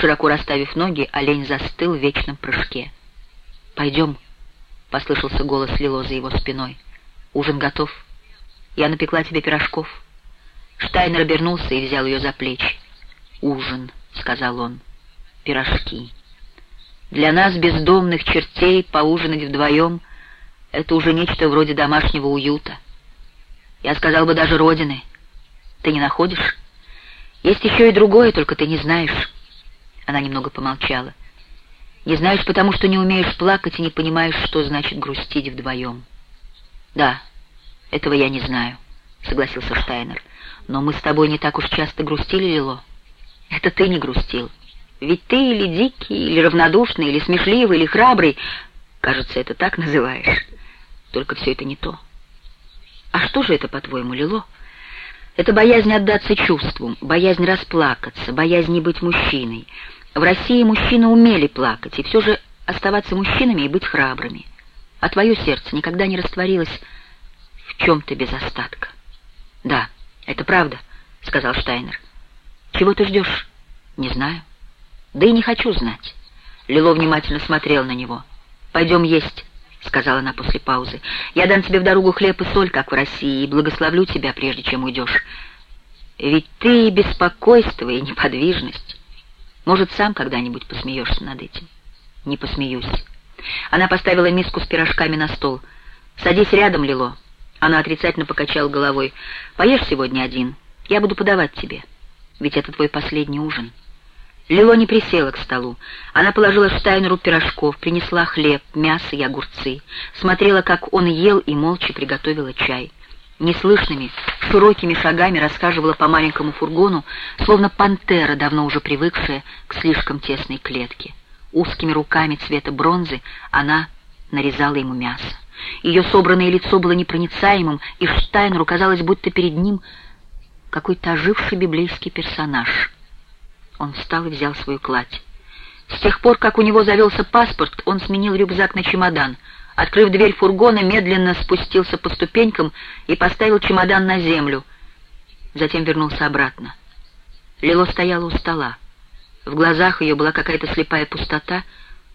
Широко расставив ноги, олень застыл в вечном прыжке. «Пойдем», — послышался голос Лило за его спиной. «Ужин готов. Я напекла тебе пирожков». Штайнер обернулся и взял ее за плечи. «Ужин», — сказал он, — «пирожки». Для нас, бездомных чертей, поужинать вдвоем — это уже нечто вроде домашнего уюта. Я сказал бы даже родины. Ты не находишь? Есть еще и другое, только ты не знаешь. Она немного помолчала. Не знаешь, потому что не умеешь плакать и не понимаешь, что значит грустить вдвоем. Да, этого я не знаю, согласился Штайнер. Но мы с тобой не так уж часто грустили, Лило. Это ты не грустил. Ведь ты или дикий, или равнодушный, или смешливый, или храбрый. Кажется, это так называешь. Только все это не то. А что же это, по-твоему, Лило? Это боязнь отдаться чувствам, боязнь расплакаться, боязнь не быть мужчиной. В России мужчины умели плакать, и все же оставаться мужчинами и быть храбрыми. А твое сердце никогда не растворилось в чем-то без остатка. «Да, это правда», — сказал Штайнер. «Чего ты ждешь?» «Не знаю». Да и не хочу знать. Лило внимательно смотрел на него. «Пойдем есть», — сказала она после паузы. «Я дам тебе в дорогу хлеб и соль, как в России, и благословлю тебя, прежде чем уйдешь. Ведь ты и беспокойство, и неподвижность. Может, сам когда-нибудь посмеешься над этим?» «Не посмеюсь». Она поставила миску с пирожками на стол. «Садись рядом, Лило». Она отрицательно покачала головой. «Поешь сегодня один. Я буду подавать тебе. Ведь это твой последний ужин». Лило не присела к столу. Она положила Штайнеру пирожков, принесла хлеб, мясо и огурцы, смотрела, как он ел, и молча приготовила чай. Неслышными, широкими шагами рассказывала по маленькому фургону, словно пантера, давно уже привыкшая к слишком тесной клетке. Узкими руками цвета бронзы она нарезала ему мясо. Ее собранное лицо было непроницаемым, и Штайнеру казалось, будто перед ним какой-то оживший библейский персонаж — он встал и взял свою кладь. С тех пор, как у него завелся паспорт, он сменил рюкзак на чемодан. Открыв дверь фургона, медленно спустился по ступенькам и поставил чемодан на землю. Затем вернулся обратно. Лило стояла у стола. В глазах ее была какая-то слепая пустота,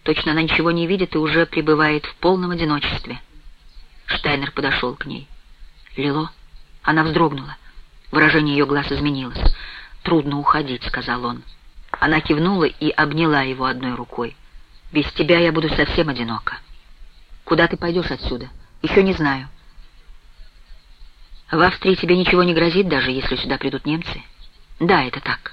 точно она ничего не видит и уже пребывает в полном одиночестве. Штайнер подошел к ней. «Лило?» Она вздрогнула. Выражение ее глаз изменилось. «Трудно уходить», — сказал он. Она кивнула и обняла его одной рукой. «Без тебя я буду совсем одинока». «Куда ты пойдешь отсюда?» «Еще не знаю». «В Австрии тебе ничего не грозит, даже если сюда придут немцы?» «Да, это так».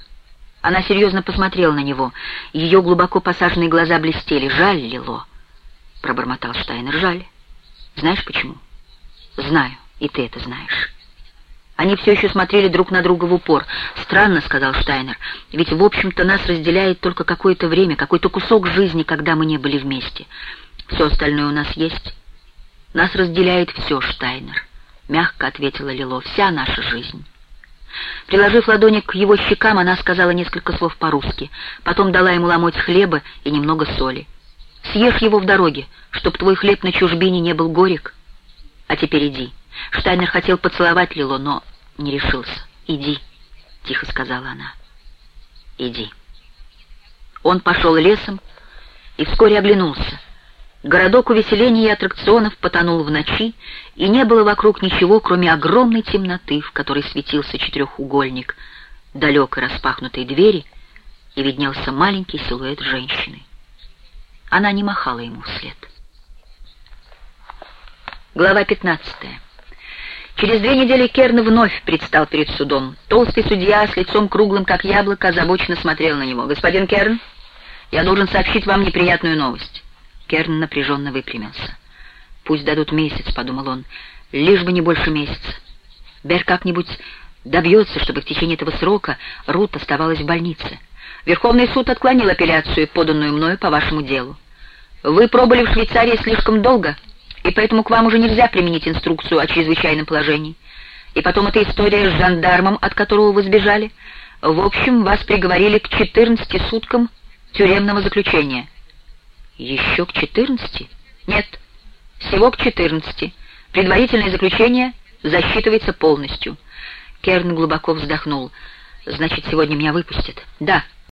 Она серьезно посмотрела на него. Ее глубоко посаженные глаза блестели. «Жаль, Лило», — пробормотал Штайнер. «Жаль. Знаешь почему?» «Знаю, и ты это знаешь». Они все еще смотрели друг на друга в упор. «Странно», — сказал Штайнер, — «ведь, в общем-то, нас разделяет только какое-то время, какой-то кусок жизни, когда мы не были вместе. Все остальное у нас есть». «Нас разделяет все, Штайнер», — мягко ответила Лило, — «вся наша жизнь». Приложив ладони к его щекам, она сказала несколько слов по-русски, потом дала ему ломоть хлеба и немного соли. «Съешь его в дороге, чтоб твой хлеб на чужбине не был горек. А теперь иди». Штайнер хотел поцеловать Лило, но не решился. «Иди», — тихо сказала она. «Иди». Он пошел лесом и вскоре оглянулся. Городок увеселений и аттракционов потонул в ночи, и не было вокруг ничего, кроме огромной темноты, в которой светился четырехугольник, далекой распахнутой двери, и виднелся маленький силуэт женщины. Она не махала ему вслед. Глава пятнадцатая. Через две недели Керн вновь предстал перед судом. Толстый судья с лицом круглым, как яблоко, озабоченно смотрел на него. «Господин Керн, я должен сообщить вам неприятную новость». Керн напряженно выпрямился. «Пусть дадут месяц», — подумал он, — «лишь бы не больше месяца. Бер как-нибудь добьется, чтобы в течение этого срока Рут оставалась в больнице. Верховный суд отклонил апелляцию, поданную мною по вашему делу. Вы пробыли в Швейцарии слишком долго» и поэтому к вам уже нельзя применить инструкцию о чрезвычайном положении. И потом эта история с жандармом, от которого вы сбежали. В общем, вас приговорили к 14 суткам тюремного заключения. Еще к 14? Нет, всего к 14. Предварительное заключение засчитывается полностью. Керн глубоко вздохнул. Значит, сегодня меня выпустят. Да.